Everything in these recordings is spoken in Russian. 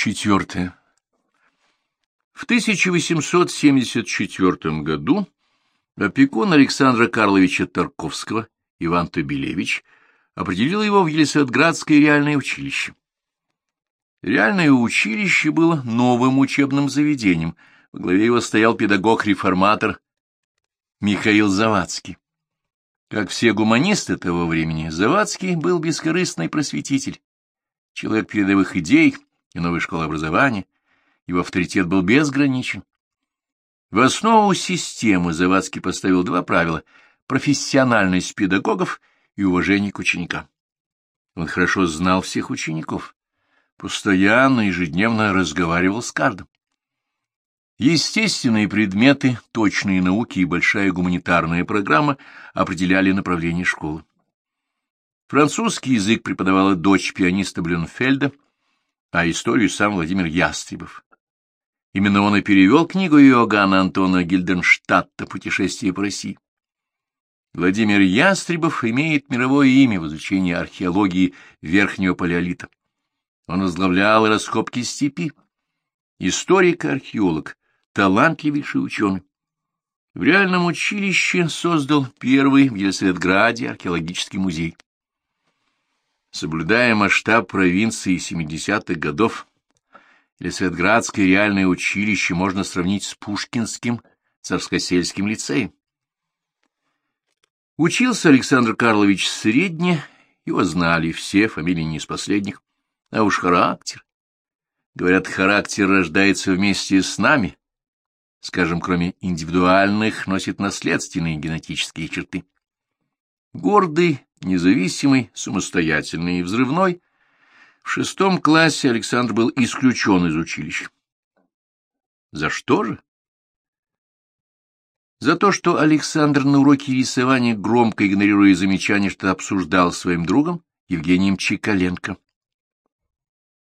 Четвертое. В 1874 году опекун Александра Карловича Тарковского Иван Табелевич определил его в Елисаветградское реальное училище. Реальное училище было новым учебным заведением. Во главе его стоял педагог-реформатор Михаил Завадский. Как все гуманисты того времени, Завадский был бескорыстный просветитель, человек передовых идей и новой школы образования, его авторитет был безграничен. В основу системы Завадский поставил два правила — профессиональность педагогов и уважение к ученикам. Он хорошо знал всех учеников, постоянно, ежедневно разговаривал с каждым. Естественные предметы, точные науки и большая гуманитарная программа определяли направление школы. Французский язык преподавала дочь пианиста Блюнфельда, а историю сам Владимир Ястребов. Именно он и перевел книгу Иоганна Антона Гильденштадта «Путешествие по России». Владимир Ястребов имеет мировое имя в изучении археологии Верхнего Палеолита. Он возглавлял раскопки степи. Историк-археолог, талантливейший ученый. В реальном училище создал первый в Елисаветграде археологический музей. Соблюдая масштаб провинции 70-х годов, Елисаветградское реальное училище можно сравнить с Пушкинским царскосельским лицеем. Учился Александр Карлович средне, его знали все, фамилии не из последних, а уж характер. Говорят, характер рождается вместе с нами, скажем, кроме индивидуальных, носит наследственные генетические черты. Гордый, независимый, самостоятельный и взрывной, в шестом классе Александр был исключен из училища. За что же? За то, что Александр на уроке рисования, громко игнорируя замечания, что обсуждал с своим другом Евгением Чекаленко.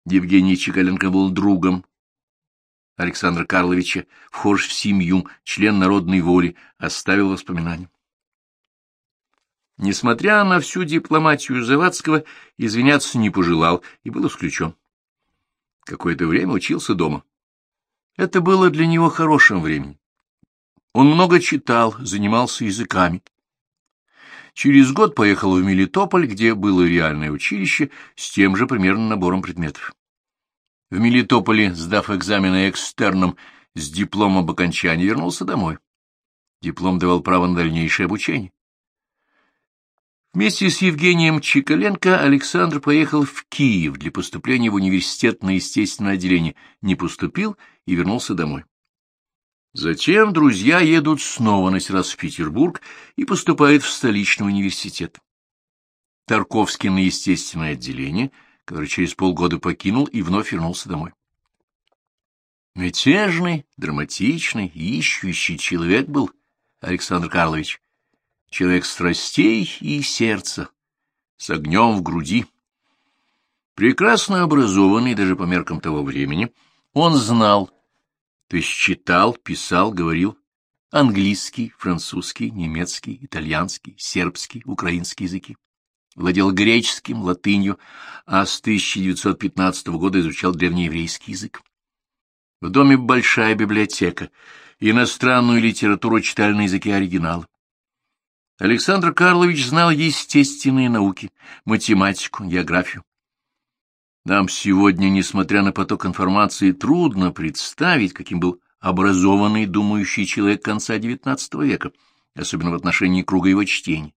Евгений Чекаленко был другом Александра Карловича, вхож в семью, член народной воли, оставил воспоминания. Несмотря на всю дипломатию Завадского, извиняться не пожелал и был исключен. Какое-то время учился дома. Это было для него хорошим временем. Он много читал, занимался языками. Через год поехал в Мелитополь, где было реальное училище с тем же примерно набором предметов. В Мелитополе, сдав экзамены экстерном с дипломом об окончании, вернулся домой. Диплом давал право на дальнейшее обучение. Вместе с Евгением Чикаленко Александр поехал в Киев для поступления в университет на естественное отделение, не поступил и вернулся домой. Затем друзья едут снова на сей раз в Петербург и поступают в столичный университет. Тарковский на естественное отделение, который через полгода покинул и вновь вернулся домой. Мятежный, драматичный, ищущий человек был Александр Карлович человек страстей и сердца, с огнем в груди. Прекрасно образованный даже по меркам того времени, он знал, то есть читал, писал, говорил английский, французский, немецкий, итальянский, сербский, украинский языки. Владел греческим, латынью, а с 1915 года изучал древнееврейский язык. В доме большая библиотека, иностранную литературу читали на языке оригинала. Александр Карлович знал естественные науки, математику, географию. Нам сегодня, несмотря на поток информации, трудно представить, каким был образованный, думающий человек конца XIX века, особенно в отношении круга его чтений.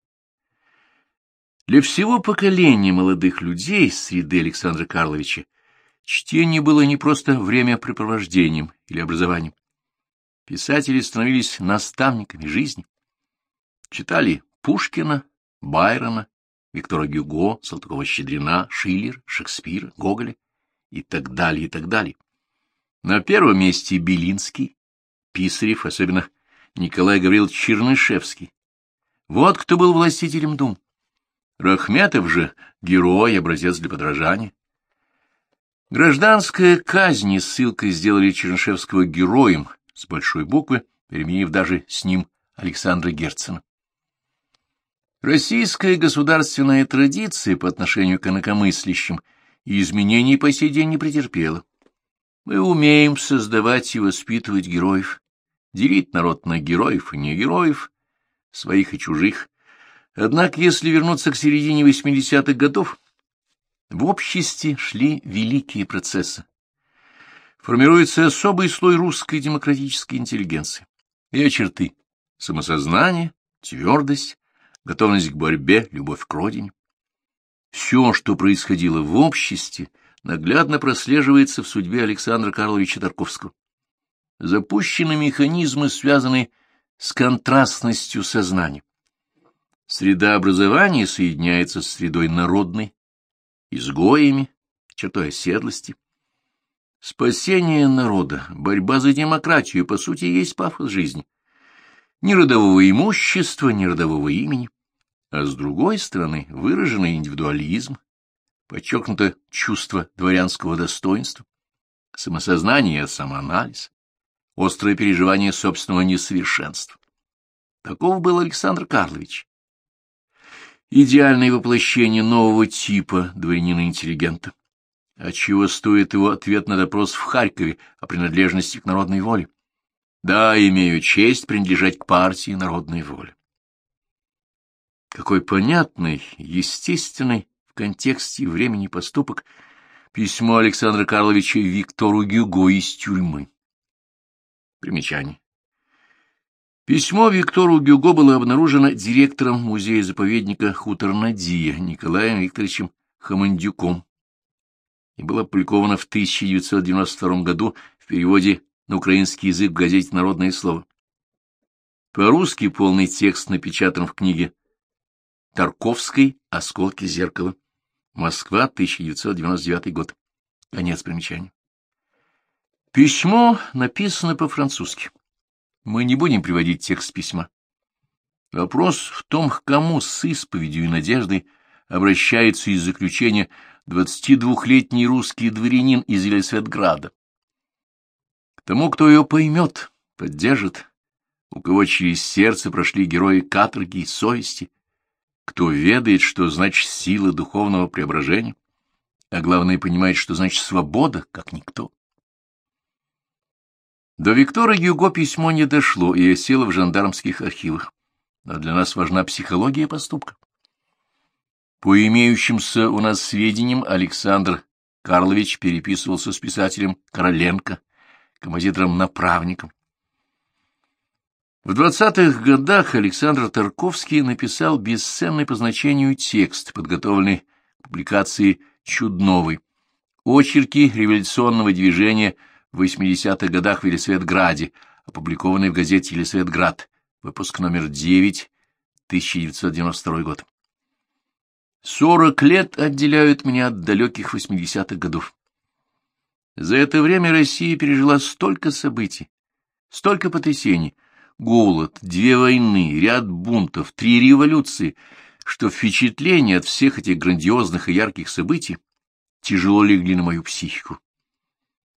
Для всего поколения молодых людей среды Александра Карловича чтение было не просто времяпрепровождением или образованием. Писатели становились наставниками жизни. Читали Пушкина, Байрона, Виктора Гюго, Салтыкова-Щедрина, Шиллер, Шекспира, Гоголя и так далее, и так далее. На первом месте Белинский, Писарев, особенно Николай Гаврилович Чернышевский. Вот кто был властителем дум. Рахметов же — герой, образец для подражания. Гражданская казнь и ссылкой сделали Чернышевского героем с большой буквы, переменив даже с ним Александра Герцена. Российская государственная традиция по отношению к инакомыслящим и изменений по сей день не претерпела. Мы умеем создавать и воспитывать героев, делить народ на героев и не героев, своих и чужих. Однако, если вернуться к середине 80-х годов, в обществе шли великие процессы. Формируется особый слой русской демократической интеллигенции. Ее черты — самосознание, твердость, готовность к борьбе, любовь к родине. Все, что происходило в обществе, наглядно прослеживается в судьбе Александра Карловича Тарковского. Запущены механизмы, связанные с контрастностью сознания. Среда образования соединяется с средой народной, изгоями, чертой оседлости. Спасение народа, борьба за демократию, по сути, есть пафос жизни. Ни родового имущества, ни родового имени. А с другой стороны, выраженный индивидуализм, подчеркнуто чувство дворянского достоинства, самосознание самоанализ, острое переживание собственного несовершенства. Таков был Александр Карлович. Идеальное воплощение нового типа дворянина-интеллигента, отчего стоит его ответ на допрос в Харькове о принадлежности к народной воле. Да, имею честь принадлежать к партии народной воли. Какой понятный, естественный в контексте времени поступок письмо Александра Карловича Виктору Гюго из тюрьмы. Примечание. Письмо Виктору Гюго было обнаружено директором музея-заповедника Хутор-Надия Николаем Викторовичем Хамандюком и было опубликовано в 1992 году в переводе на украинский язык в газете «Народное слово». По-русски полный текст напечатан в книге Тарковской «Осколки зеркала». Москва, 1999 год. Конец примечания. Письмо написано по-французски. Мы не будем приводить текст письма. Вопрос в том, к кому с исповедью и надеждой обращается из заключения 22-летний русский дворянин из Елисветграда. Тому, кто ее поймет, поддержит, у кого через сердце прошли герои каторги и совести, кто ведает, что значит сила духовного преображения, а главное, понимает, что значит свобода, как никто. До Виктора Гюго письмо не дошло и осело в жандармских архивах. Но для нас важна психология поступка. По имеющимся у нас сведениям, Александр Карлович переписывался с писателем Короленко, композитором-направником. В двадцатых годах Александр Тарковский написал бесценный по значению текст, подготовленный к публикации Чудновой, очерки революционного движения в 80-х годах в Елисаветграде, опубликованный в газете «Елисаветград», выпуск номер 9, 1992 год. Сорок лет отделяют меня от далеких 80-х годов. За это время Россия пережила столько событий, столько потрясений, голод, две войны, ряд бунтов, три революции, что впечатления от всех этих грандиозных и ярких событий тяжело легли на мою психику.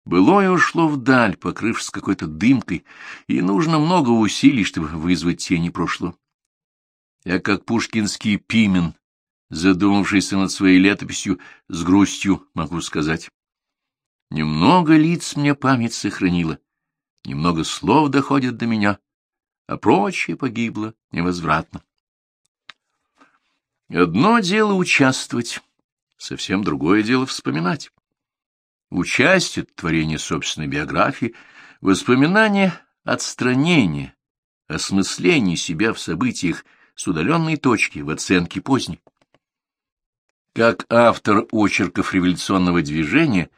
Былое ушло вдаль, покрывшись какой-то дымкой, и нужно много усилий, чтобы вызвать тени прошлого. Я, как пушкинский Пимен, задумавшийся над своей летописью, с грустью могу сказать. Немного лиц мне память сохранила, немного слов доходит до меня, а прочее погибло невозвратно. Одно дело участвовать, совсем другое дело вспоминать. Участие — творение собственной биографии, воспоминание — отстранение, осмысление себя в событиях с удаленной точки в оценке поздней. Как автор очерков революционного движения,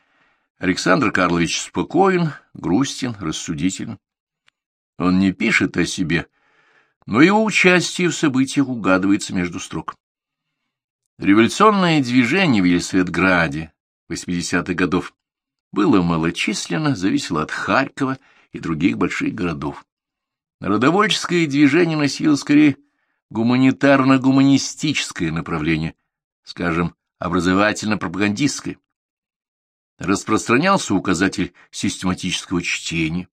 Александр Карлович спокоен, грустен, рассудителен. Он не пишет о себе, но его участие в событиях угадывается между строк. Революционное движение в Елисаветграде 80-х годов было малочисленно, зависело от Харькова и других больших городов. Народовольческое движение носило скорее гуманитарно-гуманистическое направление, скажем, образовательно-пропагандистское. Распространялся указатель систематического чтения,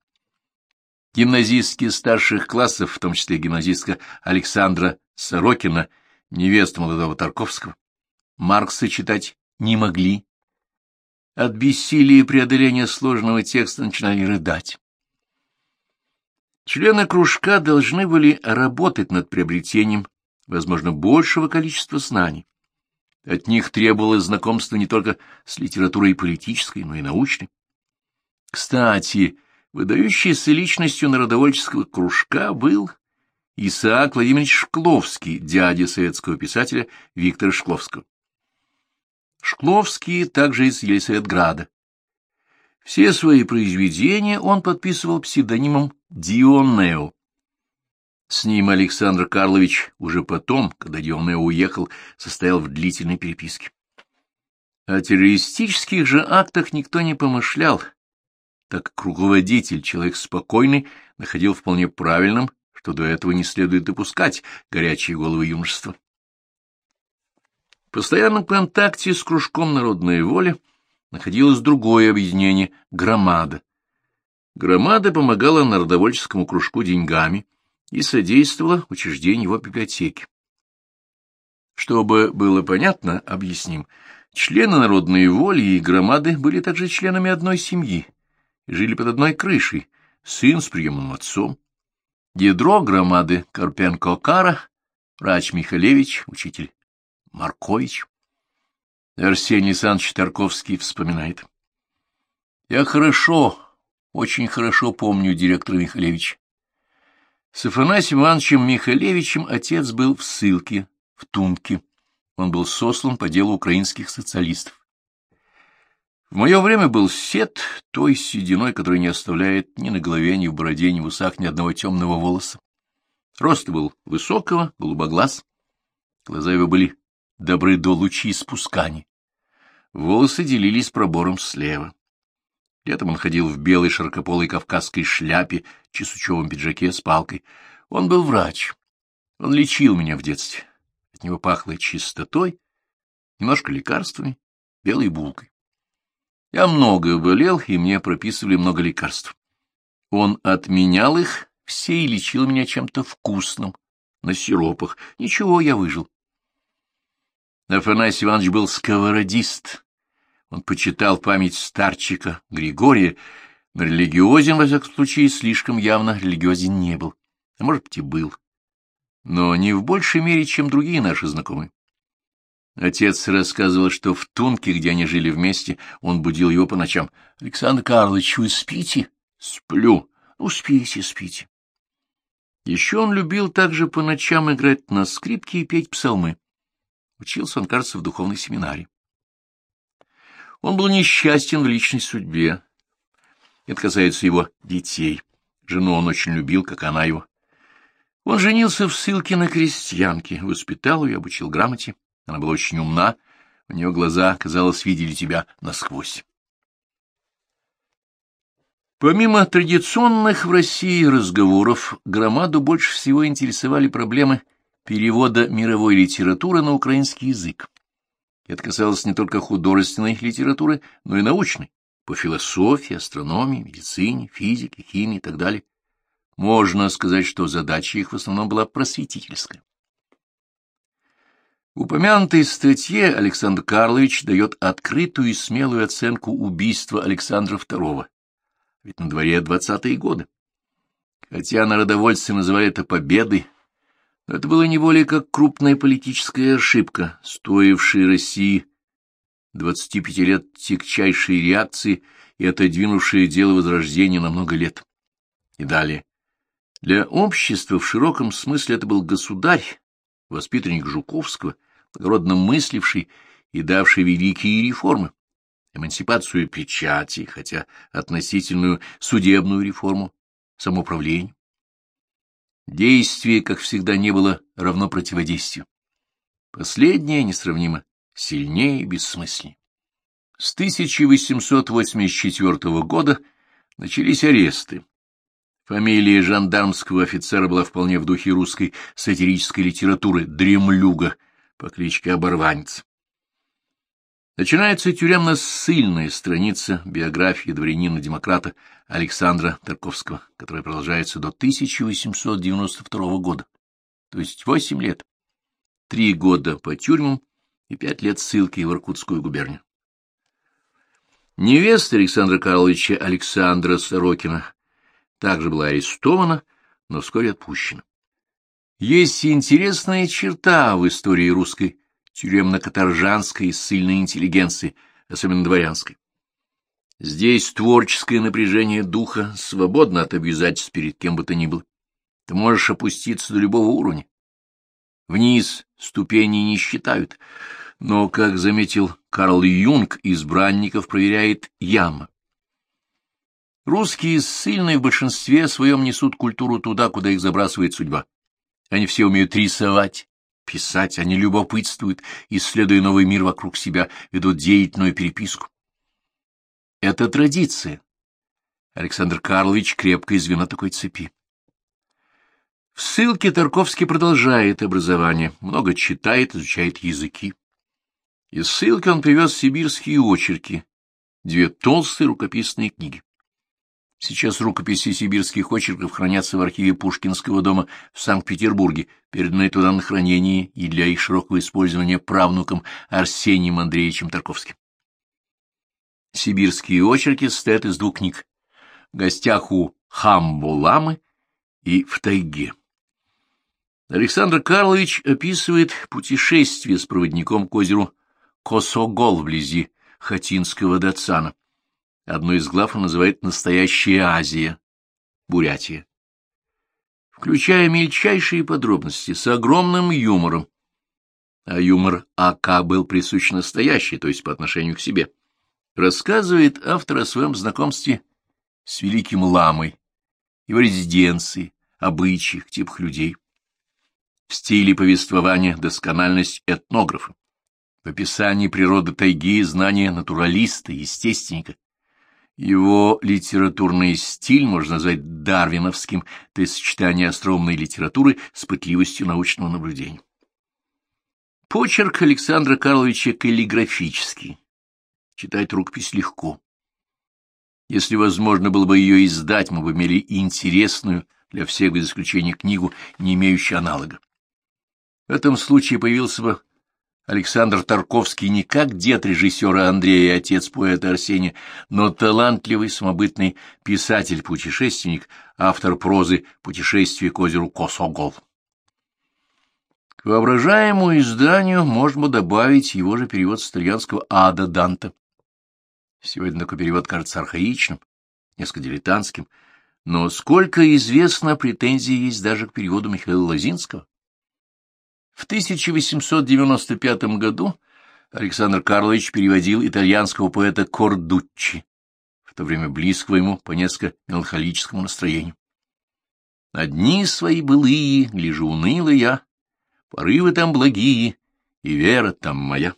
Гимназистки старших классов, в том числе гимназистка Александра Сорокина, невеста молодого Тарковского, Маркса читать не могли. от бессилия преодоления сложного текста начинали рыдать. Члены кружка должны были работать над приобретением, возможно, большего количества знаний. От них требовалось знакомство не только с литературой политической, но и научной. Кстати, выдающейся личностью народовольческого кружка был Исаак Владимирович Шкловский, дядя советского писателя Виктора Шкловского. Шкловский также из Елисаветграда. Все свои произведения он подписывал псевдонимом Дионео. С ним Александр Карлович уже потом, когда Дионео уехал, состоял в длительной переписке. О террористических же актах никто не помышлял, так как руководитель, человек спокойный, находил вполне правильным, что до этого не следует допускать горячие головы юношества. В постоянном контакте с кружком народной воли находилось другое объединение — «Громада». «Громада» помогала народовольческому кружку деньгами и содействовала учреждению его библиотеки. Чтобы было понятно, объясним. Члены народной воли и громады были также членами одной семьи жили под одной крышей, сын с приемным отцом. Ядро громады Карпенко-Кара, врач Михалевич, учитель Маркович. Арсений Александрович Тарковский вспоминает. Я хорошо, очень хорошо помню директора Михалевича. С Афанасием Ивановичем Михалевичем отец был в ссылке, в Тунке. Он был сослан по делу украинских социалистов. В мое время был сет той сединой, которая не оставляет ни на голове, ни в бороде, ни в усах ни одного темного волоса. Рост был высокого, голубоглаз. Глаза его были добры до лучи спускания. Волосы делились пробором слева. Летом он ходил в белой широкополой кавказской шляпе, чесучевом пиджаке с палкой. Он был врач. Он лечил меня в детстве. От него пахло чистотой, немножко лекарствами, белой булкой. Я много болел, и мне прописывали много лекарств. Он отменял их все и лечил меня чем-то вкусным, на сиропах. Ничего, я выжил. Афанасий Иванович был сковородист. Он почитал память старчика Григория, но религиозен, во всяком случае, слишком явно религиозен не был. А может быть, и был. Но не в большей мере, чем другие наши знакомые. Отец рассказывал, что в Тунке, где они жили вместе, он будил его по ночам. — Александр Карлович, вы спите? — Сплю. — Ну, спите, спите. Еще он любил также по ночам играть на скрипке и петь псалмы. Учился он, кажется, в духовной семинарии. Он был несчастен в личной судьбе. Это касается его детей. Жену он очень любил, как она его. Он женился в ссылке на крестьянке, воспитал ее, обучил грамоте. Она была очень умна, у нее глаза, казалось, видели тебя насквозь. Помимо традиционных в России разговоров, громаду больше всего интересовали проблемы перевода мировой литературы на украинский язык. Это касалось не только художественной литературы, но и научной, по философии, астрономии, медицине, физике, химии и так далее. Можно сказать, что задача их в основном была просветительская. В упомянутой статье Александр Карлович дает открытую и смелую оценку убийства Александра II, ведь на дворе двадцатые годы. Хотя народовольцы называли это победой, это было не более как крупная политическая ошибка, стоившая России 25 лет тягчайшей реакции и отодвинувшая дело Возрождения на много лет. И далее. Для общества в широком смысле это был государь, воспитанник Жуковского, благородно мысливший и давший великие реформы, эмансипацию печати, хотя относительную судебную реформу, самоуправление. Действие, как всегда, не было равно противодействию. Последнее несравнимо сильнее и бессмысленнее. С 1884 года начались аресты, Фамилия жандармского офицера была вполне в духе русской сатирической литературы «Дремлюга» по кличке Оборванец. Начинается тюремно-ссыльная страница биографии дворянина-демократа Александра Тарковского, которая продолжается до 1892 года, то есть восемь лет, три года по тюрьмам и пять лет ссылки в Иркутскую губернию. Невеста Александра Карловича Александра Сорокина также была арестована, но вскоре отпущена. Есть интересная черта в истории русской тюремно-каторжанской и ссыльной интеллигенции, особенно дворянской. Здесь творческое напряжение духа свободно от обязательств перед кем бы то ни было. Ты можешь опуститься до любого уровня. Вниз ступени не считают, но, как заметил Карл Юнг, избранников проверяет яма. Русские ссыльные в большинстве своем несут культуру туда, куда их забрасывает судьба. Они все умеют рисовать, писать, они любопытствуют, исследуя новый мир вокруг себя, ведут деятельную переписку. Это традиция. Александр Карлович крепко извина такой цепи. В ссылке Тарковский продолжает образование, много читает, изучает языки. Из ссылки он привез сибирские очерки, две толстые рукописные книги. Сейчас рукописи сибирских очерков хранятся в архиве Пушкинского дома в Санкт-Петербурге, переданные туда на хранение и для их широкого использования правнуком Арсением Андреевичем Тарковским. Сибирские очерки состоят из двух книг «В гостях у Хамбуламы» и «В тайге». Александр Карлович описывает путешествие с проводником к озеру Косогол вблизи Хатинского Датсана. Одну из глав он называет «Настоящая Азия», Бурятия. Включая мельчайшие подробности, с огромным юмором. А юмор А.К. был присущ настоящий, то есть по отношению к себе. Рассказывает автор о своем знакомстве с великим ламой, его резиденции, обычаях, типах людей. В стиле повествования доскональность этнографа. В описании природы тайги знания натуралиста, естественника. Его литературный стиль можно назвать дарвиновским, то есть сочетание остроумной литературы с пытливостью научного наблюдения. Почерк Александра Карловича каллиграфический. Читать рукопись легко. Если возможно было бы ее издать, мы бы имели интересную для всех без исключения книгу, не имеющую аналога. В этом случае появился бы Александр Тарковский не как дед режиссера Андрея и отец поэта Арсения, но талантливый, самобытный писатель-путешественник, автор прозы «Путешествие к озеру Косогол». К воображаемому изданию можно добавить его же перевод с итальянского «Ада Данте». Сегодня такой перевод кажется архаичным, несколько дилетантским, но сколько известно, претензий есть даже к переводу Михаила Лозинского. В 1895 году Александр Карлович переводил итальянского поэта Кордуччи, в то время близкого ему по несколько меланхолическому настроению. Одни свои былые, гляжу уныло я, порывы там благие, и вера там моя.